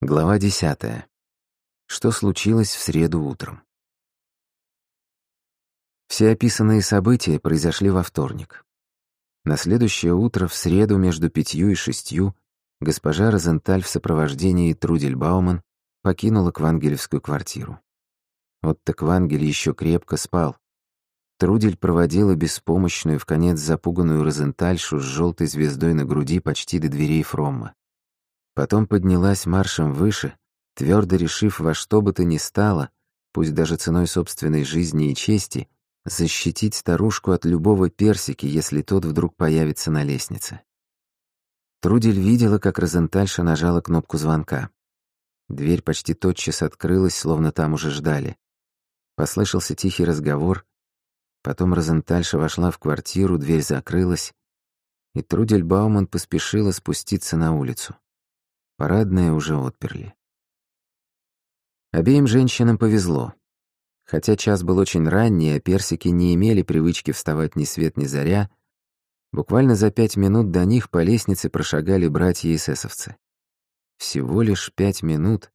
Глава десятая. Что случилось в среду утром? Все описанные события произошли во вторник. На следующее утро, в среду между пятью и шестью, госпожа Розенталь в сопровождении Трудель Бауман покинула Квангелевскую квартиру. Отто Квангель еще крепко спал. Трудель проводила беспомощную, в конец запуганную Розентальшу с желтой звездой на груди почти до дверей Фромма. Потом поднялась маршем выше, твердо решив во что бы то ни стало, пусть даже ценой собственной жизни и чести, защитить старушку от любого персики, если тот вдруг появится на лестнице. Трудель видела, как Розентальша нажала кнопку звонка. Дверь почти тотчас открылась, словно там уже ждали. Послышался тихий разговор. Потом Розентальша вошла в квартиру, дверь закрылась, и Трудель Бауман поспешила спуститься на улицу. Парадное уже отперли. Обеим женщинам повезло. Хотя час был очень ранний, а персики не имели привычки вставать ни свет ни заря, буквально за пять минут до них по лестнице прошагали братья-эсэсовцы. Всего лишь пять минут,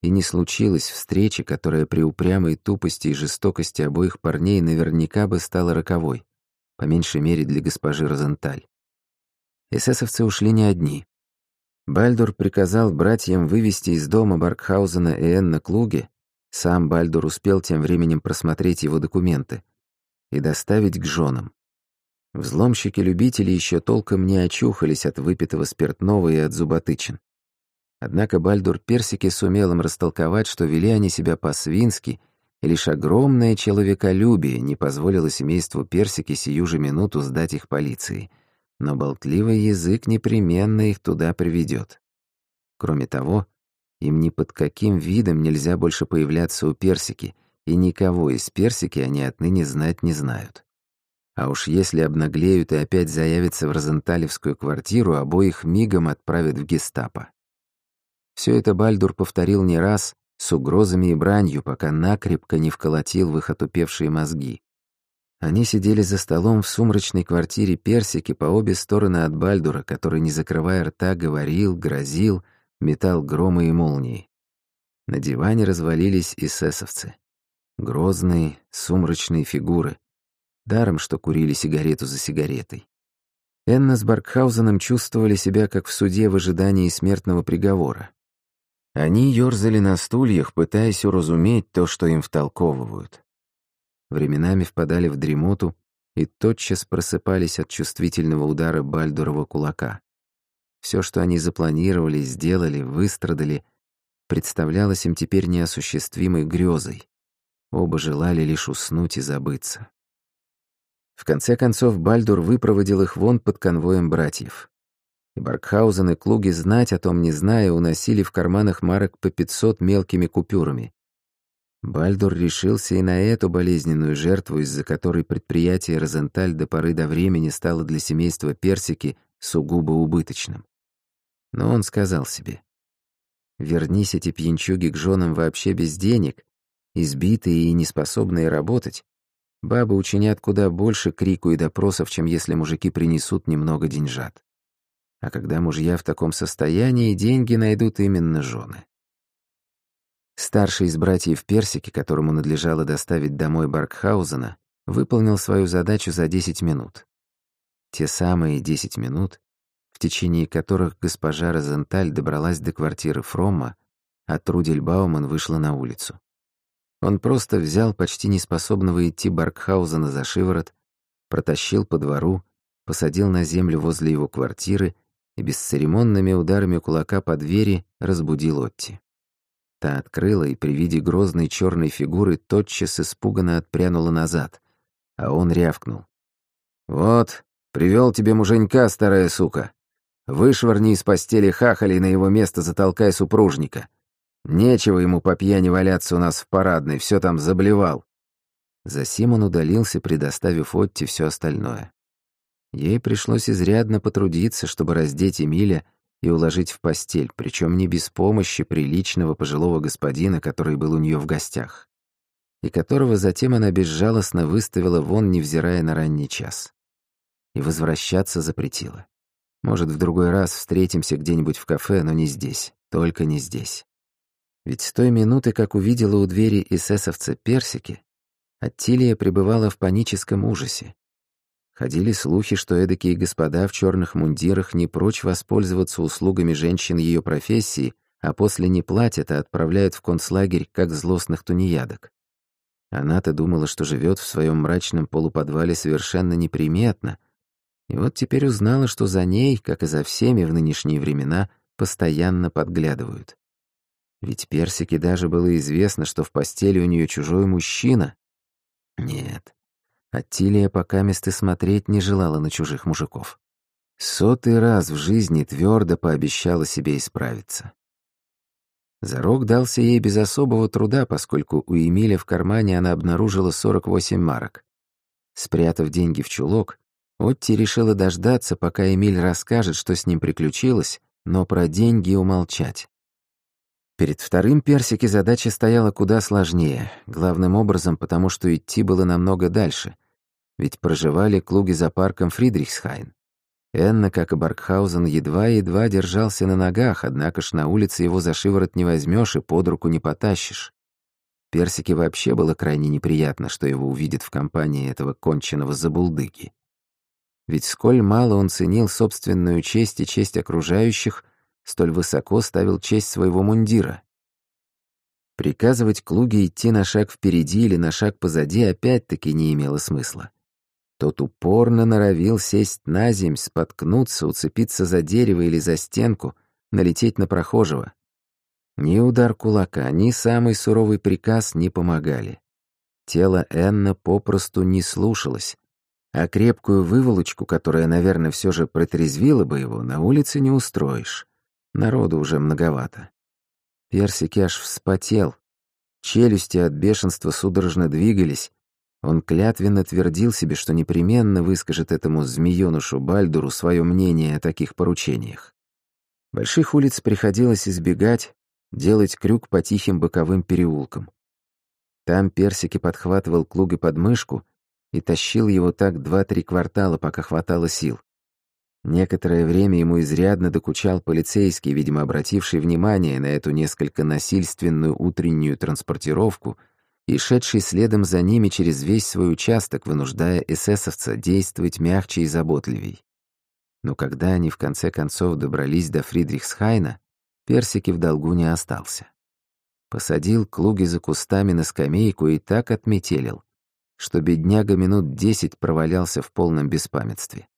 и не случилось встречи, которая при упрямой тупости и жестокости обоих парней наверняка бы стала роковой, по меньшей мере для госпожи Розенталь. Эсэсовцы ушли не одни. Бальдур приказал братьям вывести из дома Баркхаузена и Энна Клуге, сам Бальдур успел тем временем просмотреть его документы, и доставить к женам. Взломщики-любители еще толком не очухались от выпитого спиртного и от зуботычин. Однако Бальдур Персики сумел им растолковать, что вели они себя по-свински, и лишь огромное человеколюбие не позволило семейству Персики сию же минуту сдать их полиции — но болтливый язык непременно их туда приведет. Кроме того, им ни под каким видом нельзя больше появляться у персики, и никого из персики они отныне знать не знают. А уж если обнаглеют и опять заявятся в Розенталевскую квартиру, обоих мигом отправят в гестапо. Все это Бальдур повторил не раз, с угрозами и бранью, пока накрепко не вколотил в их отупевшие мозги. Они сидели за столом в сумрачной квартире Персики по обе стороны от Бальдура, который, не закрывая рта, говорил, грозил, метал громы и молнии. На диване развалились эсэсовцы. Грозные, сумрачные фигуры. Даром, что курили сигарету за сигаретой. Энна с Баркхаузеном чувствовали себя как в суде в ожидании смертного приговора. Они ёрзали на стульях, пытаясь уразуметь то, что им втолковывают временами впадали в дремоту и тотчас просыпались от чувствительного удара Бальдурова кулака. Все, что они запланировали, сделали, выстрадали, представлялось им теперь неосуществимой грезой. Оба желали лишь уснуть и забыться. В конце концов Бальдур выпроводил их вон под конвоем братьев. И Баркхаузен и Клуги, знать о том не зная, уносили в карманах марок по 500 мелкими купюрами. Бальдур решился и на эту болезненную жертву, из-за которой предприятие Розенталь до поры до времени стало для семейства Персики сугубо убыточным. Но он сказал себе, «Вернись эти пьянчуги к женам вообще без денег, избитые и неспособные работать, бабы учинят куда больше крику и допросов, чем если мужики принесут немного деньжат. А когда мужья в таком состоянии, деньги найдут именно жены. Старший из братьев Персики, которому надлежало доставить домой Баркхаузена, выполнил свою задачу за 10 минут. Те самые 10 минут, в течение которых госпожа Розенталь добралась до квартиры Фромма, а Трудель Бауман вышла на улицу. Он просто взял почти неспособного идти Баркхаузена за шиворот, протащил по двору, посадил на землю возле его квартиры и бесцеремонными ударами кулака по двери разбудил Отти. Та открыла и при виде грозной черной фигуры тотчас испуганно отпрянула назад, а он рявкнул. «Вот, привел тебе муженька, старая сука. Вышвырни из постели хахали на его место затолкай супружника. Нечего ему по пьяни валяться у нас в парадной, все там заблевал». Засим он удалился, предоставив Отти все остальное. Ей пришлось изрядно потрудиться, чтобы раздеть Эмиля и уложить в постель, причем не без помощи приличного пожилого господина, который был у нее в гостях, и которого затем она безжалостно выставила вон, невзирая на ранний час. И возвращаться запретила. Может, в другой раз встретимся где-нибудь в кафе, но не здесь. только не здесь. Ведь с той минуты, как увидела у двери эсэсовца персики, Аттилия пребывала в паническом ужасе. Ходили слухи, что эдакие господа в черных мундирах не прочь воспользоваться услугами женщин ее профессии, а после не платят, а отправляют в концлагерь, как злостных тунеядок. Она-то думала, что живет в своем мрачном полуподвале совершенно неприметно, и вот теперь узнала, что за ней, как и за всеми в нынешние времена, постоянно подглядывают. Ведь Персике даже было известно, что в постели у нее чужой мужчина. Нет, Аттилия пока месты смотреть не желала на чужих мужиков. Сотый раз в жизни твердо пообещала себе исправиться. Зарок дался ей без особого труда, поскольку у Эмиля в кармане она обнаружила 48 марок. Спрятав деньги в чулок, Отти решила дождаться, пока Эмиль расскажет, что с ним приключилось, но про деньги умолчать. Перед вторым персике задача стояла куда сложнее, главным образом потому, что идти было намного дальше, ведь проживали клуги за парком Фридрихсхайн. Энна, как и Баркхаузен, едва-едва держался на ногах, однако ж на улице его за шиворот не возьмешь и под руку не потащишь. Персике вообще было крайне неприятно, что его увидят в компании этого конченого забулдыги. Ведь сколь мало он ценил собственную честь и честь окружающих, столь высоко ставил честь своего мундира. Приказывать Клуге идти на шаг впереди или на шаг позади опять-таки не имело смысла. Тот упорно норовил сесть на земь, споткнуться, уцепиться за дерево или за стенку, налететь на прохожего. Ни удар кулака, ни самый суровый приказ не помогали. Тело Энна попросту не слушалось, а крепкую выволочку, которая, наверное, все же протрезвила бы его, на улице не устроишь. Народу уже многовато. Персик аж вспотел. Челюсти от бешенства судорожно двигались, он клятвенно твердил себе, что непременно выскажет этому змеёнышу Бальдуру свое мнение о таких поручениях. Больших улиц приходилось избегать, делать крюк по тихим боковым переулкам. Там Персики подхватывал клуги под мышку и тащил его так два-три квартала, пока хватало сил. Некоторое время ему изрядно докучал полицейский, видимо, обративший внимание на эту несколько насильственную утреннюю транспортировку — и шедший следом за ними через весь свой участок, вынуждая эсэсовца действовать мягче и заботливей. Но когда они в конце концов добрались до Фридрихсхайна, Персики в долгу не остался. Посадил Клуги за кустами на скамейку и так отметелил, что бедняга минут десять провалялся в полном беспамятстве.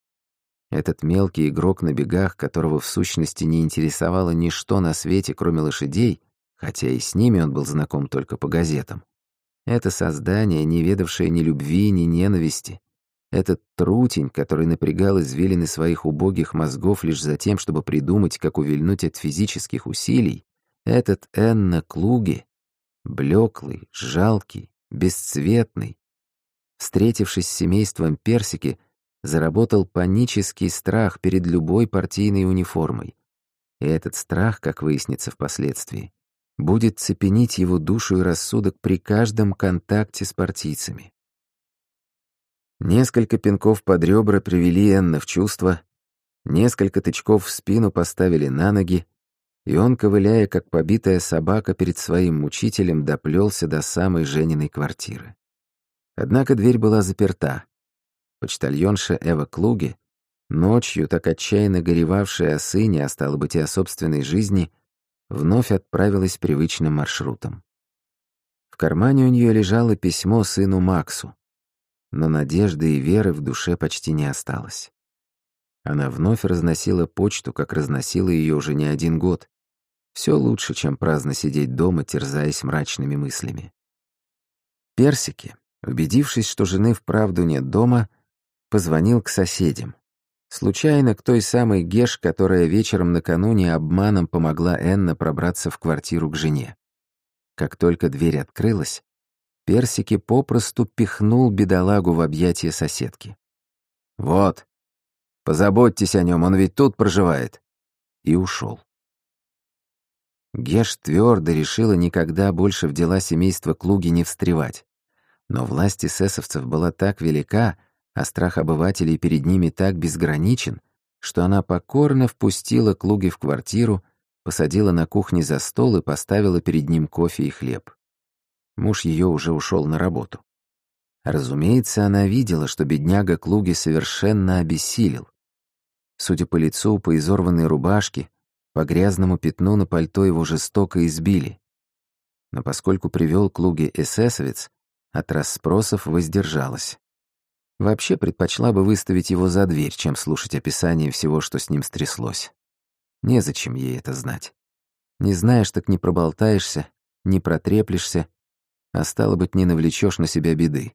Этот мелкий игрок на бегах, которого в сущности не интересовало ничто на свете, кроме лошадей, хотя и с ними он был знаком только по газетам, это создание, не ведавшее ни любви, ни ненависти. Этот трутень, который напрягал извилины своих убогих мозгов лишь за тем, чтобы придумать, как увильнуть от физических усилий, этот Энна Клуги, блеклый, жалкий, бесцветный, встретившись с семейством Персики, заработал панический страх перед любой партийной униформой. И этот страх, как выяснится впоследствии, будет цепенить его душу и рассудок при каждом контакте с партийцами. Несколько пинков под ребра привели Энна в чувство, несколько тычков в спину поставили на ноги, и он, ковыляя, как побитая собака перед своим мучителем, доплелся до самой Жениной квартиры. Однако дверь была заперта. Почтальонша Эва Клуги, ночью так отчаянно горевавшая о сыне, а стало быть и о собственной жизни, — вновь отправилась привычным маршрутом. В кармане у нее лежало письмо сыну Максу, но надежды и веры в душе почти не осталось. Она вновь разносила почту, как разносила ее уже не один год. Все лучше, чем праздно сидеть дома, терзаясь мрачными мыслями. Персики, убедившись, что жены вправду нет дома, позвонил к соседям. Случайно к той самой Геш, которая вечером накануне обманом помогла Энна пробраться в квартиру к жене. Как только дверь открылась, Персики попросту пихнул бедолагу в объятия соседки. «Вот, позаботьтесь о нем, он ведь тут проживает». И ушел. Геш твердо решила никогда больше в дела семейства Клуги не встревать. Но власть эсэсовцев была так велика, а страх обывателей перед ними так безграничен, что она покорно впустила Клуги в квартиру посадила на кухне за стол и поставила перед ним кофе и хлеб. Муж ее уже ушел на работу. Разумеется, она видела, что бедняга Клуги совершенно обессилел. Судя по лицу, по изорванной рубашке, по грязному пятну на пальто его жестоко избили. Но поскольку привел Клуги эсэсовец, от расспросов воздержалась. Вообще предпочла бы выставить его за дверь, чем слушать описание всего, что с ним стряслось. Незачем ей это знать. Не знаешь, так не проболтаешься, не протреплешься, а стало быть, не навлечешь на себя беды.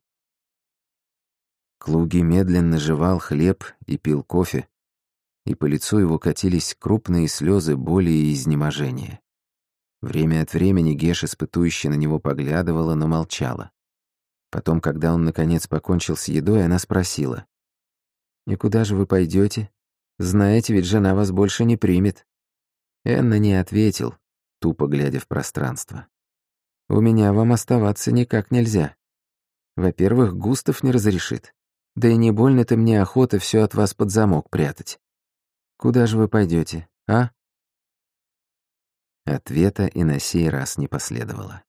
Клуги медленно жевал хлеб и пил кофе, и по лицу его катились крупные слезы боли и изнеможения. Время от времени Геш, испытующе на него поглядывала, но молчала. Потом, когда он наконец покончил с едой, она спросила. «И куда же вы пойдете? Знаете, ведь жена вас больше не примет». Энна не ответил, тупо глядя в пространство. «У меня вам оставаться никак нельзя. Во-первых, Густав не разрешит. Да и не больно-то мне охота все от вас под замок прятать. Куда же вы пойдете, а?» Ответа и на сей раз не последовало.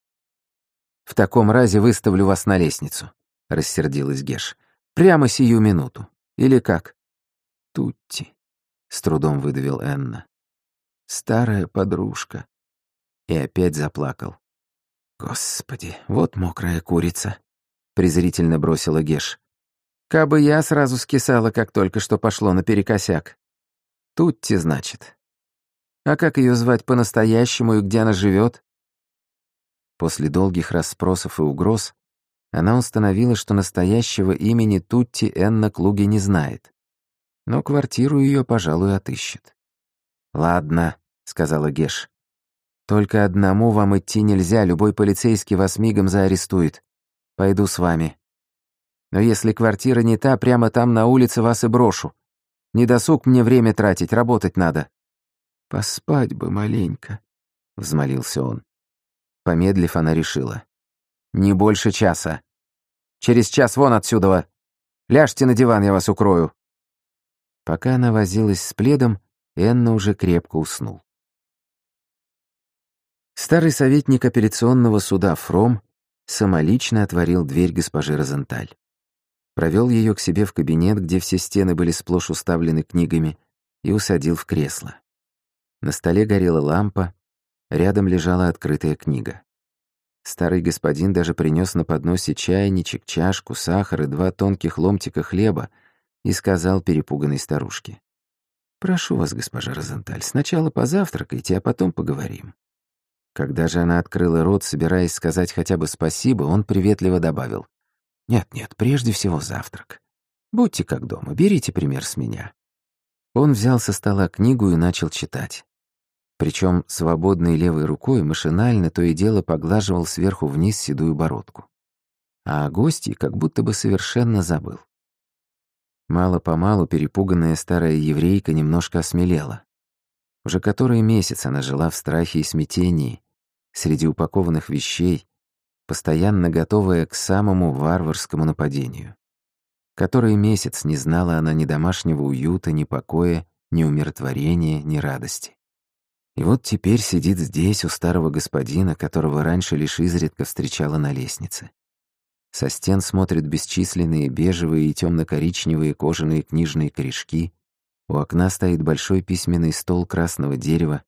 «В таком разе выставлю вас на лестницу», — рассердилась Геш. «Прямо сию минуту. Или как?» «Тутти», — с трудом выдавил Энна. «Старая подружка». И опять заплакал. «Господи, вот мокрая курица», — презрительно бросила Геш. «Кабы я сразу скисала, как только что пошло наперекосяк. Тутти, значит. А как ее звать по-настоящему и где она живет? После долгих расспросов и угроз она установила, что настоящего имени Тутти Энна Клуги не знает. Но квартиру ее, пожалуй, отыщет. «Ладно», — сказала Геш. «Только одному вам идти нельзя, любой полицейский вас мигом заарестует. Пойду с вами. Но если квартира не та, прямо там на улице вас и брошу. Не досуг мне время тратить, работать надо». «Поспать бы маленько», — взмолился он. Помедлив, она решила. «Не больше часа. Через час вон отсюда. Ляжьте на диван, я вас укрою». Пока она возилась с пледом, Энна уже крепко уснул. Старый советник апелляционного суда Фром самолично отворил дверь госпожи Розенталь провел ее к себе в кабинет, где все стены были сплошь уставлены книгами, и усадил в кресло. На столе горела лампа, рядом лежала открытая книга. Старый господин даже принес на подносе чайничек, чашку, сахар и два тонких ломтика хлеба и сказал перепуганной старушке. «Прошу вас, госпожа Розенталь, сначала позавтракайте, а потом поговорим». Когда же она открыла рот, собираясь сказать хотя бы спасибо, он приветливо добавил. Нет-нет, прежде всего завтрак. Будьте как дома, берите пример с меня. Он взял со стола книгу и начал читать. Причем свободной левой рукой машинально то и дело поглаживал сверху вниз седую бородку. А о гости как будто бы совершенно забыл. Мало-помалу перепуганная старая еврейка немножко осмелела. Уже который месяц она жила в страхе и смятении, среди упакованных вещей, постоянно готовая к самому варварскому нападению. Который месяц не знала она ни домашнего уюта, ни покоя, ни умиротворения, ни радости. И вот теперь сидит здесь у старого господина, которого раньше лишь изредка встречала на лестнице. Со стен смотрят бесчисленные бежевые и темно-коричневые кожаные книжные корешки. У окна стоит большой письменный стол красного дерева.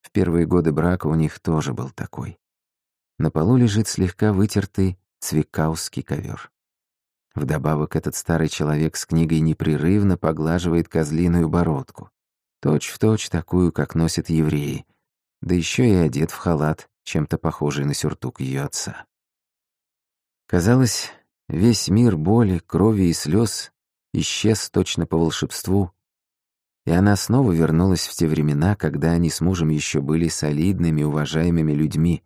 В первые годы брака у них тоже был такой. На полу лежит слегка вытертый цвикаусский ковер. Вдобавок этот старый человек с книгой непрерывно поглаживает козлиную бородку. Точь-в-точь точь такую, как носят евреи. Да еще и одет в халат, чем-то похожий на сюртук ее отца. Казалось, весь мир боли, крови и слез исчез точно по волшебству, и она снова вернулась в те времена, когда они с мужем еще были солидными, уважаемыми людьми,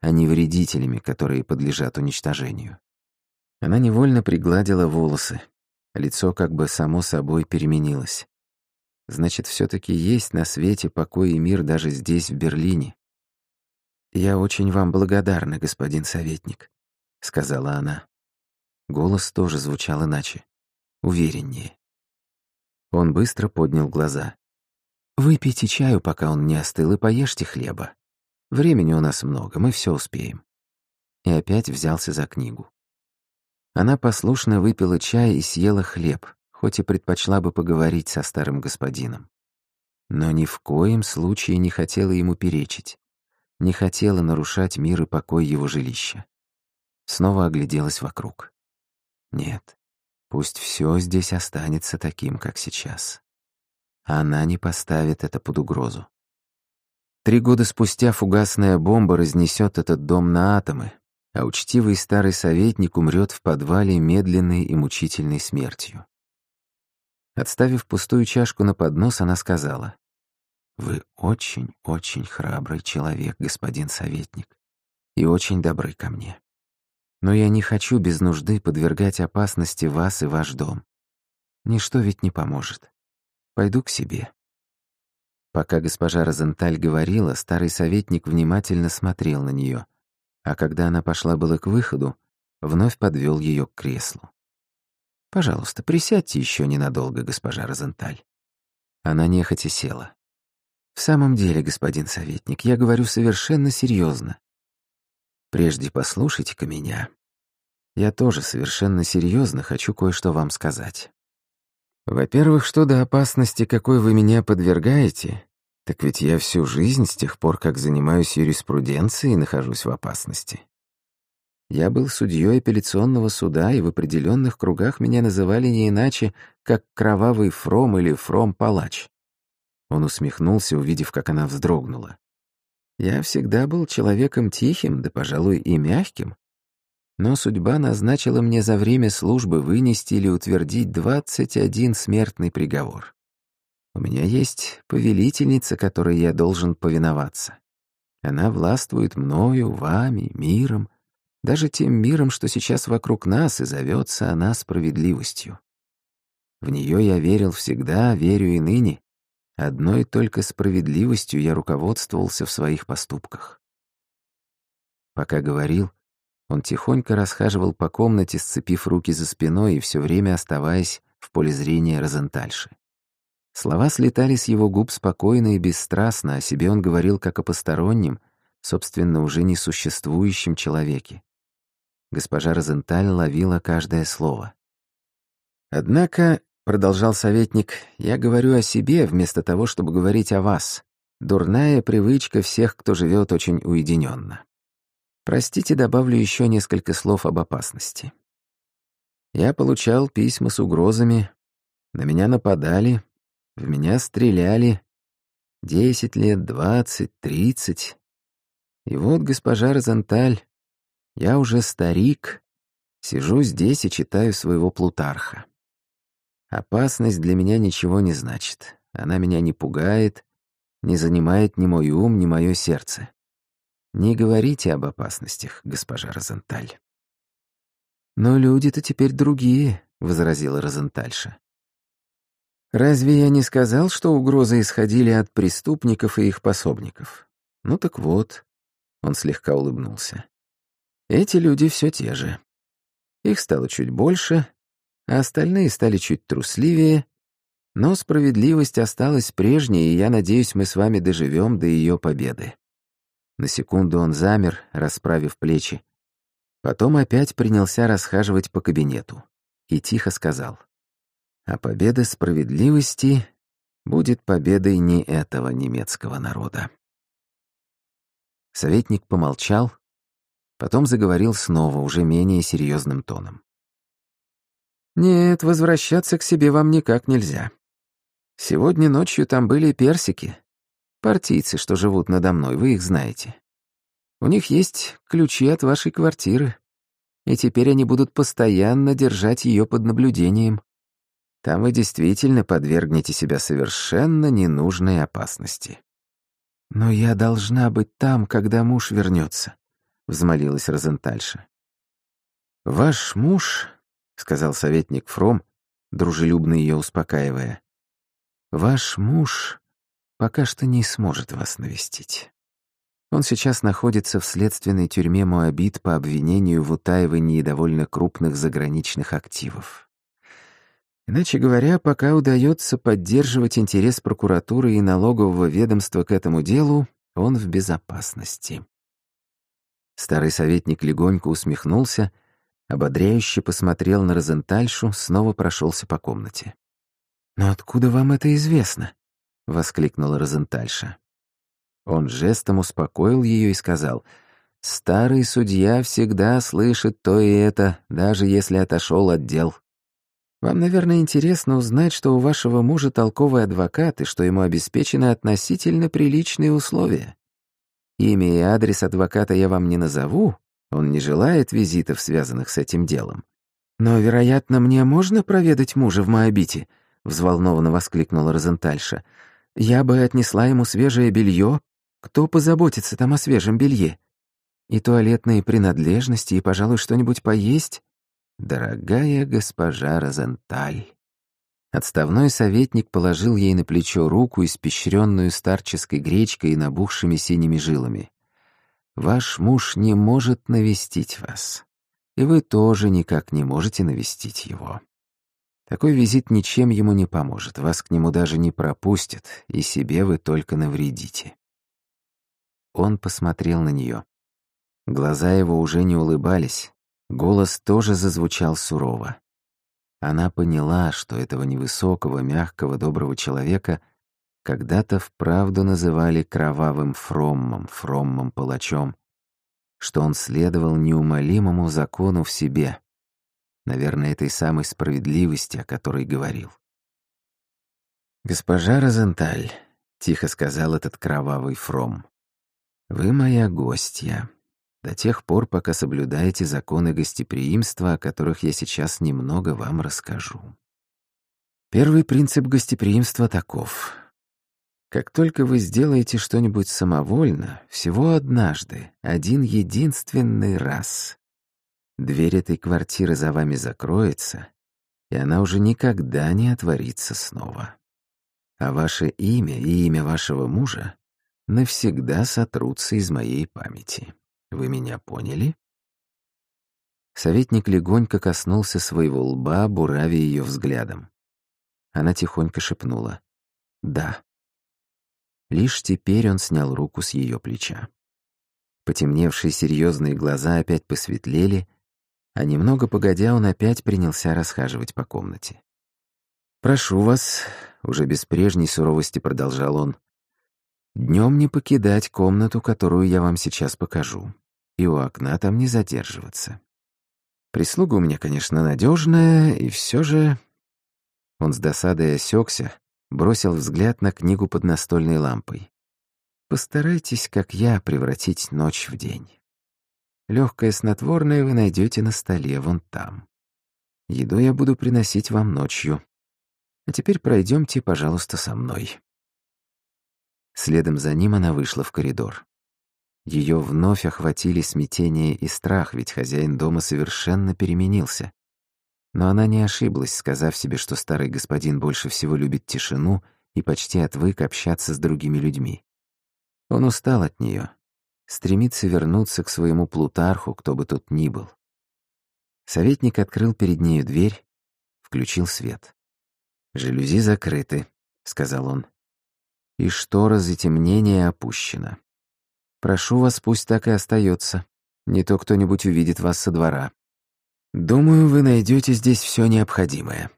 а не вредителями, которые подлежат уничтожению. Она невольно пригладила волосы. Лицо как бы само собой переменилось. Значит, все таки есть на свете покой и мир даже здесь, в Берлине. «Я очень вам благодарна, господин советник», — сказала она. Голос тоже звучал иначе, увереннее. Он быстро поднял глаза. Выпейте чаю, пока он не остыл, и поешьте хлеба. Времени у нас много, мы все успеем». И опять взялся за книгу. Она послушно выпила чай и съела хлеб, хоть и предпочла бы поговорить со старым господином. Но ни в коем случае не хотела ему перечить, не хотела нарушать мир и покой его жилища. Снова огляделась вокруг. Нет, пусть все здесь останется таким, как сейчас. Она не поставит это под угрозу. Три года спустя фугасная бомба разнесет этот дом на атомы, а учтивый старый советник умрет в подвале медленной и мучительной смертью. Отставив пустую чашку на поднос, она сказала, «Вы очень-очень храбрый человек, господин советник, и очень добры ко мне. Но я не хочу без нужды подвергать опасности вас и ваш дом. Ничто ведь не поможет. Пойду к себе». Пока госпожа Розенталь говорила, старый советник внимательно смотрел на нее, а когда она пошла было к выходу, вновь подвел ее к креслу. «Пожалуйста, присядьте еще ненадолго, госпожа Розенталь». Она нехотя села. «В самом деле, господин советник, я говорю совершенно серьезно. Прежде послушайте-ка меня. Я тоже совершенно серьезно хочу кое-что вам сказать. Во-первых, что до опасности, какой вы меня подвергаете, так ведь я всю жизнь с тех пор, как занимаюсь юриспруденцией, нахожусь в опасности. Я был судьей апелляционного суда, и в определенных кругах меня называли не иначе, как кровавый фром или фром-палач. Он усмехнулся, увидев, как она вздрогнула. Я всегда был человеком тихим, да, пожалуй, и мягким. Но судьба назначила мне за время службы вынести или утвердить 21 смертный приговор. У меня есть повелительница, которой я должен повиноваться. Она властвует мною, вами, миром, даже тем миром, что сейчас вокруг нас, и зовется она справедливостью. В нее я верил всегда, верю и ныне. Одной только справедливостью я руководствовался в своих поступках. Пока говорил, он тихонько расхаживал по комнате, сцепив руки за спиной и все время оставаясь в поле зрения Розентальши. Слова слетали с его губ спокойно и бесстрастно, о себе он говорил как о постороннем, собственно, уже несуществующем человеке. Госпожа Розенталь ловила каждое слово. «Однако», — продолжал советник, — «я говорю о себе вместо того, чтобы говорить о вас. Дурная привычка всех, кто живет очень уединенно. Простите, добавлю еще несколько слов об опасности. Я получал письма с угрозами, на меня нападали, в меня стреляли. Десять лет, двадцать, тридцать. И вот, госпожа Розенталь, я уже старик, сижу здесь и читаю своего Плутарха. Опасность для меня ничего не значит. Она меня не пугает, не занимает ни мой ум, ни мое сердце. Не говорите об опасностях, госпожа Розенталь. «Но люди-то теперь другие», — возразила Розентальша. Разве я не сказал, что угрозы исходили от преступников и их пособников? Ну так вот, он слегка улыбнулся. Эти люди все те же. Их стало чуть больше, а остальные стали чуть трусливее, но справедливость осталась прежней, и я надеюсь, мы с вами доживем до ее победы. На секунду он замер, расправив плечи. Потом опять принялся расхаживать по кабинету и тихо сказал — а победа справедливости будет победой не этого немецкого народа. Советник помолчал, потом заговорил снова, уже менее серьезным тоном. «Нет, возвращаться к себе вам никак нельзя. Сегодня ночью там были персики, партийцы, что живут надо мной, вы их знаете. У них есть ключи от вашей квартиры, и теперь они будут постоянно держать ее под наблюдением. Там вы действительно подвергнете себя совершенно ненужной опасности. «Но я должна быть там, когда муж вернется», — взмолилась Розентальша. «Ваш муж», — сказал советник Фром, дружелюбно ее успокаивая, «ваш муж пока что не сможет вас навестить. Он сейчас находится в следственной тюрьме Моабит по обвинению в утаивании довольно крупных заграничных активов. Иначе говоря, пока удается поддерживать интерес прокуратуры и налогового ведомства к этому делу, он в безопасности. Старый советник легонько усмехнулся, ободряюще посмотрел на Розентальшу, снова прошелся по комнате. «Но откуда вам это известно?» — воскликнула Розентальша. Он жестом успокоил ее и сказал, «Старый судья всегда слышит то и это, даже если отошел от дел. Вам, наверное, интересно узнать, что у вашего мужа толковый адвокат и что ему обеспечены относительно приличные условия. Имя и адрес адвоката я вам не назову, он не желает визитов, связанных с этим делом. Но, вероятно, мне можно проведать мужа в Моабите?» — взволнованно воскликнула Розентальша. «Я бы отнесла ему свежее белье. Кто позаботится там о свежем белье? И туалетные принадлежности, и, пожалуй, что-нибудь поесть?» «Дорогая госпожа Розенталь». Отставной советник положил ей на плечо руку, испещренную старческой гречкой и набухшими синими жилами. Ваш муж не может навестить вас, и вы тоже никак не можете навестить его. Такой визит ничем ему не поможет, вас к нему даже не пропустят, и себе вы только навредите. Он посмотрел на нее. Глаза его уже не улыбались, голос тоже зазвучал сурово. Она поняла, что этого невысокого, мягкого, доброго человека — когда-то вправду называли кровавым Фроммом, Фроммом палачом, что он следовал неумолимому закону в себе, наверное, этой самой справедливости, о которой говорил. «Госпожа Розенталь», — тихо сказал этот кровавый Фром, — «вы моя гостья, до тех пор, пока соблюдаете законы гостеприимства, о которых я сейчас немного вам расскажу. Первый принцип гостеприимства таков. Как только вы сделаете что-нибудь самовольно, всего однажды, один единственный раз, дверь этой квартиры за вами закроется, и она уже никогда не отворится снова. А ваше имя и имя вашего мужа навсегда сотрутся из моей памяти. Вы меня поняли? Советник легонько коснулся своего лба, буравя ее взглядом. Она тихонько шепнула «Да». Лишь теперь он снял руку с ее плеча. Потемневшие серьезные глаза опять посветлели, а немного погодя он опять принялся расхаживать по комнате. «Прошу вас», — уже без прежней суровости продолжал он, «днем не покидать комнату, которую я вам сейчас покажу, и у окна там не задерживаться. Прислуга у меня, конечно, надежная, и все же...» Он с досадой осекся, бросил взгляд на книгу под настольной лампой. Постарайтесь, как я, превратить ночь в день. Легкое снотворное вы найдете на столе, вон там. Еду я буду приносить вам ночью. А теперь пройдемте, пожалуйста, со мной. Следом за ним она вышла в коридор. Ее вновь охватили смятение и страх, ведь хозяин дома совершенно переменился. Но она не ошиблась, сказав себе, что старый господин больше всего любит тишину и почти отвык общаться с другими людьми. Он устал от нее, стремится вернуться к своему Плутарху, кто бы тут ни был. Советник открыл перед нею дверь, включил свет. «Жалюзи закрыты», — сказал он. «И штора затемнения опущена. Прошу вас, пусть так и остается. Не то кто-нибудь увидит вас со двора». Думаю, вы найдете здесь все необходимое.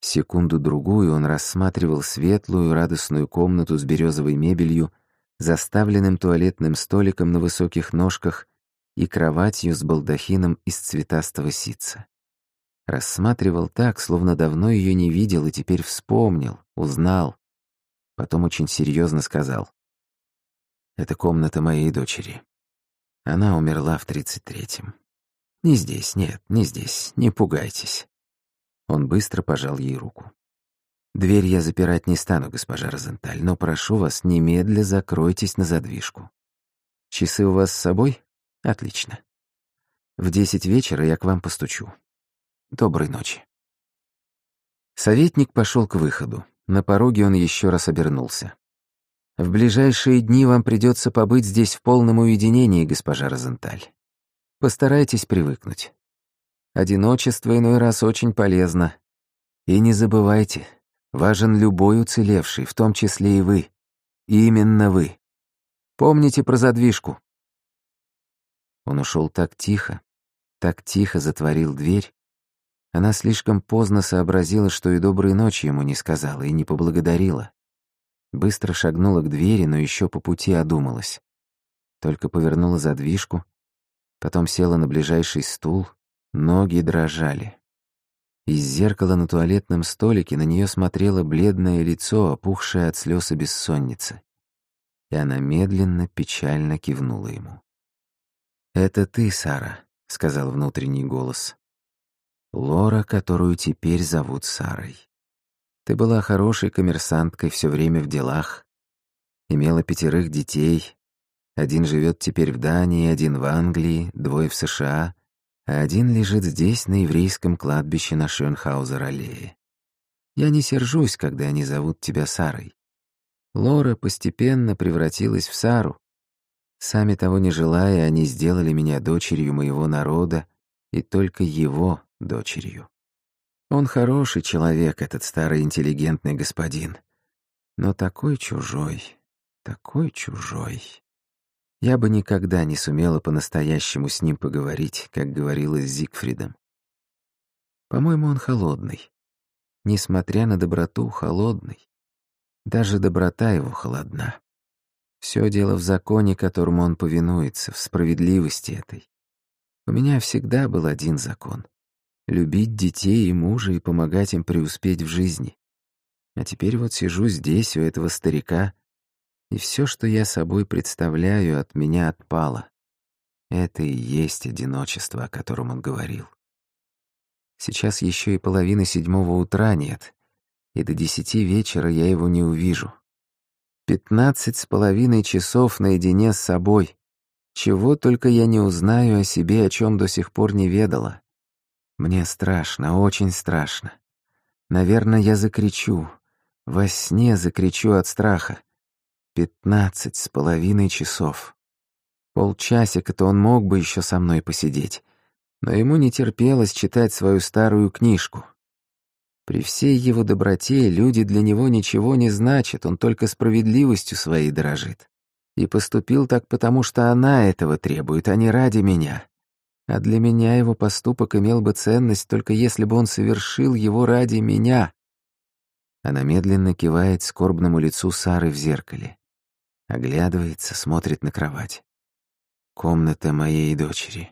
Секунду-другую он рассматривал светлую, радостную комнату с березовой мебелью, заставленным туалетным столиком на высоких ножках и кроватью с балдахином из цветастого ситца. Рассматривал так, словно давно ее не видел и теперь вспомнил, узнал. Потом очень серьезно сказал. «Это комната моей дочери. Она умерла в тридцать третьем. «Не здесь, нет, не здесь, не пугайтесь». Он быстро пожал ей руку. «Дверь я запирать не стану, госпожа Розенталь, но прошу вас, немедля закройтесь на задвижку. Часы у вас с собой? Отлично. В десять вечера я к вам постучу. Доброй ночи». Советник пошел к выходу. На пороге он еще раз обернулся. «В ближайшие дни вам придется побыть здесь в полном уединении, госпожа Розенталь. Постарайтесь привыкнуть. Одиночество иной раз очень полезно. И не забывайте, важен любой уцелевший, в том числе и вы. И именно вы. Помните про задвижку. Он ушел так тихо, так тихо затворил дверь. Она слишком поздно сообразила, что и доброй ночи ему не сказала, и не поблагодарила. Быстро шагнула к двери, но еще по пути одумалась. Только повернула задвижку, потом села на ближайший стул, ноги дрожали. Из зеркала на туалетном столике на нее смотрело бледное лицо, опухшее от слез и бессонницы. И она медленно, печально кивнула ему. «Это ты, Сара», — сказал внутренний голос. «Лора, которую теперь зовут Сарой». Ты была хорошей коммерсанткой, все время в делах. Имела пятерых детей. Один живет теперь в Дании, один в Англии, двое в США, а один лежит здесь, на еврейском кладбище на Шönхаузер-аллее. Я не сержусь, когда они зовут тебя Сарой. Лора постепенно превратилась в Сару. Сами того не желая, они сделали меня дочерью моего народа и только его дочерью. Он хороший человек, этот старый интеллигентный господин. Но такой чужой, такой чужой. Я бы никогда не сумела по-настоящему с ним поговорить, как говорила с Зигфридом. По-моему, он холодный. Несмотря на доброту, холодный. Даже доброта его холодна. Все дело в законе, которому он повинуется, в справедливости этой. У меня всегда был один закон любить детей и мужа и помогать им преуспеть в жизни. А теперь вот сижу здесь, у этого старика, и все, что я собой представляю, от меня отпало. Это и есть одиночество, о котором он говорил. Сейчас еще и половины седьмого утра нет, и до десяти вечера я его не увижу. Пятнадцать с половиной часов наедине с собой. Чего только я не узнаю о себе, о чем до сих пор не ведала. Мне страшно, очень страшно. Наверное, я закричу. Во сне закричу от страха. Пятнадцать с половиной часов. Полчасика-то он мог бы еще со мной посидеть, но ему не терпелось читать свою старую книжку. При всей его доброте люди для него ничего не значат, он только справедливостью своей дорожит. И поступил так потому, что она этого требует, а не ради меня. А для меня его поступок имел бы ценность, только если бы он совершил его ради меня. Она медленно кивает скорбному лицу Сары в зеркале. Оглядывается, смотрит на кровать. Комната моей дочери.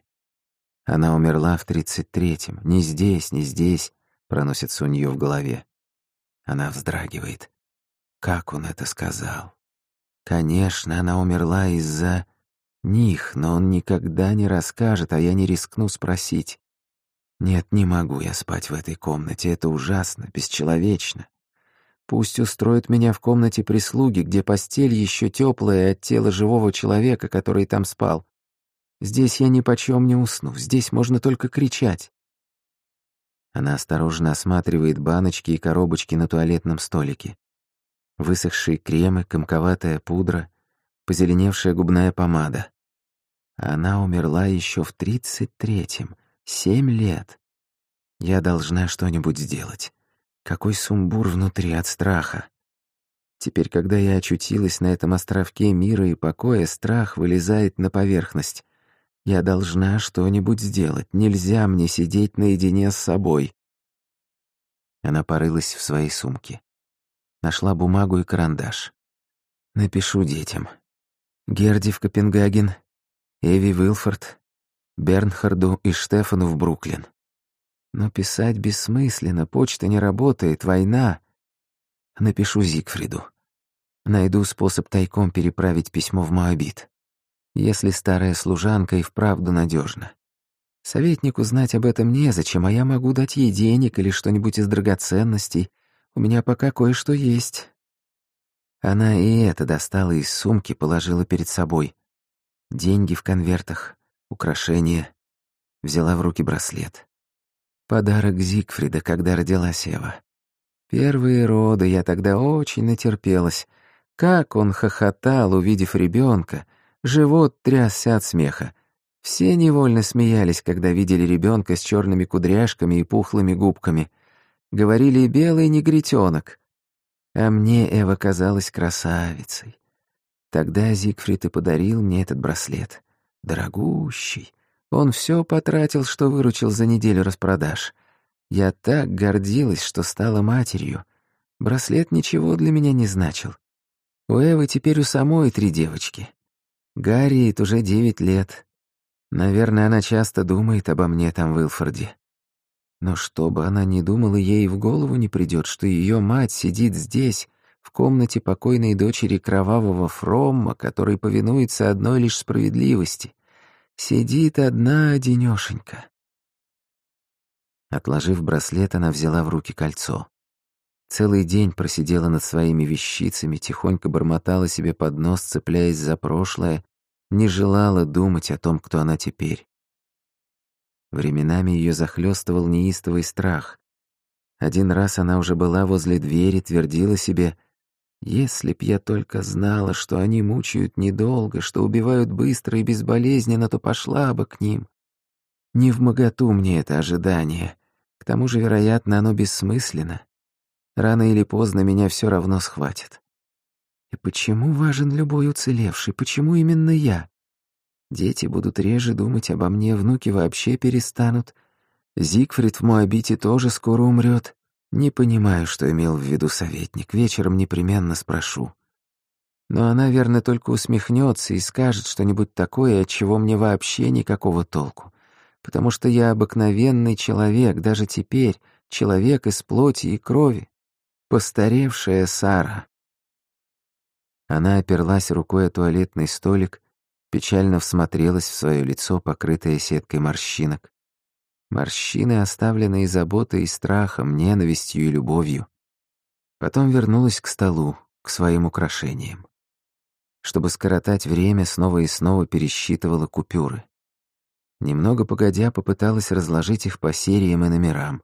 Она умерла в тридцать третьем. Не здесь, не здесь, проносится у нее в голове. Она вздрагивает. Как он это сказал? Конечно, она умерла из-за них, но он никогда не расскажет, а я не рискну спросить. Нет, не могу я спать в этой комнате, это ужасно, бесчеловечно. Пусть устроит меня в комнате прислуги, где постель еще теплая от тела живого человека, который там спал. Здесь я ни почем не усну, здесь можно только кричать. Она осторожно осматривает баночки и коробочки на туалетном столике. Высохшие кремы, комковатая пудра, позеленевшая губная помада. Она умерла еще в тридцать третьем, семь лет. Я должна что-нибудь сделать. Какой сумбур внутри от страха. Теперь, когда я очутилась на этом островке мира и покоя, страх вылезает на поверхность. Я должна что-нибудь сделать. Нельзя мне сидеть наедине с собой. Она порылась в своей сумке. Нашла бумагу и карандаш. Напишу детям. Герди в Копенгаген, Эви Уилфорд, Бернхарду и Штефану в Бруклин. Но писать бессмысленно, почта не работает, война. Напишу Зигфриду. Найду способ тайком переправить письмо в Моабит. Если старая служанка и вправду надежна. Советнику знать об этом незачем, а я могу дать ей денег или что-нибудь из драгоценностей. У меня пока кое-что есть. Она и это достала из сумки, положила перед собой. Деньги в конвертах, украшения. Взяла в руки браслет. Подарок Зигфрида, когда родилась Ева. Первые роды я тогда очень натерпелась. Как он хохотал, увидев ребенка, живот трясся от смеха. Все невольно смеялись, когда видели ребенка с черными кудряшками и пухлыми губками. Говорили «белый негритенок». А мне Эва казалась красавицей. Тогда Зигфрид и подарил мне этот браслет. Дорогущий. Он все потратил, что выручил за неделю распродаж. Я так гордилась, что стала матерью. Браслет ничего для меня не значил. У Эвы теперь у самой три девочки. Гарриет уже девять лет. Наверное, она часто думает обо мне там в Илфорде. Но что бы она ни думала, ей в голову не придет, что ее мать сидит здесь, в комнате покойной дочери кровавого Фромма, который повинуется одной лишь справедливости. Сидит одна одинёшенька. Отложив браслет, она взяла в руки кольцо. Целый день просидела над своими вещицами, тихонько бормотала себе под нос, цепляясь за прошлое, не желала думать о том, кто она теперь. Временами ее захлестывал неистовый страх. Один раз она уже была возле двери, твердила себе, «Если б я только знала, что они мучают недолго, что убивают быстро и безболезненно, то пошла бы к ним. Не в моготу мне это ожидание. К тому же, вероятно, оно бессмысленно. Рано или поздно меня все равно схватят. И почему важен любой уцелевший? Почему именно я? Дети будут реже думать обо мне, внуки вообще перестанут. Зигфрид в Моабите тоже скоро умрет. Не понимаю, что имел в виду советник. Вечером непременно спрошу. Но она, верно, только усмехнется и скажет что-нибудь такое, от чего мне вообще никакого толку. Потому что я обыкновенный человек, даже теперь, человек из плоти и крови. Постаревшая Сара. Она оперлась рукой о туалетный столик, печально всмотрелась в свое лицо, покрытое сеткой морщинок. Морщины, оставленные заботой и страхом, ненавистью и любовью. Потом вернулась к столу, к своим украшениям. Чтобы скоротать время, снова и снова пересчитывала купюры. Немного погодя, попыталась разложить их по сериям и номерам.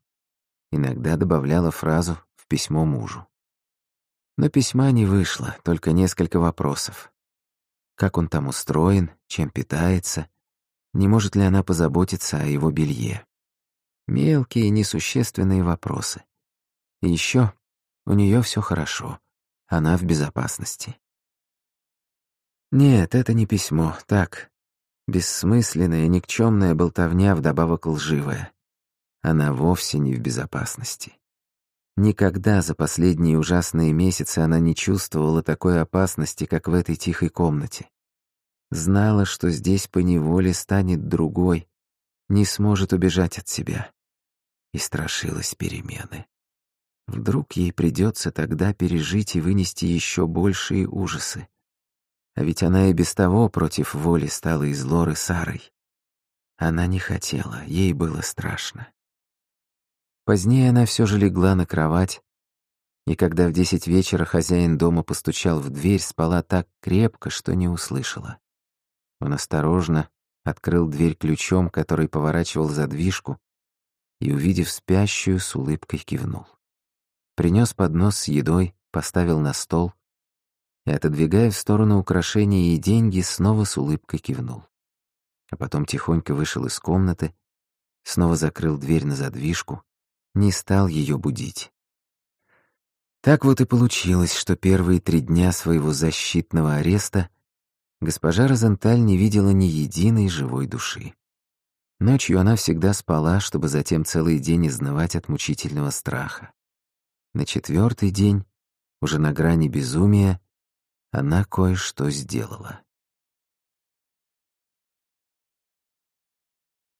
Иногда добавляла фразу в письмо мужу. Но письма не вышло, только несколько вопросов. Как он там устроен, чем питается, не может ли она позаботиться о его белье. Мелкие, несущественные вопросы. И еще у нее все хорошо, она в безопасности. Нет, это не письмо, так, бессмысленная, никчемная болтовня вдобавок лживая. Она вовсе не в безопасности. Никогда за последние ужасные месяцы она не чувствовала такой опасности, как в этой тихой комнате. Знала, что здесь поневоле станет другой, не сможет убежать от себя. И страшилась перемены. Вдруг ей придется тогда пережить и вынести еще большие ужасы. А ведь она и без того против воли стала из Лоры Сарой. Она не хотела, ей было страшно. Позднее она все же легла на кровать, и когда в десять вечера хозяин дома постучал в дверь, спала так крепко, что не услышала. Он осторожно открыл дверь ключом, который поворачивал задвижку, и, увидев спящую, с улыбкой кивнул. Принес поднос с едой, поставил на стол и, отодвигая в сторону украшения и деньги, снова с улыбкой кивнул. А потом тихонько вышел из комнаты, снова закрыл дверь на задвижку, не стал ее будить. Так вот и получилось, что первые три дня своего защитного ареста госпожа Розенталь не видела ни единой живой души. Ночью она всегда спала, чтобы затем целый день изнывать от мучительного страха. На четвертый день, уже на грани безумия, она кое-что сделала.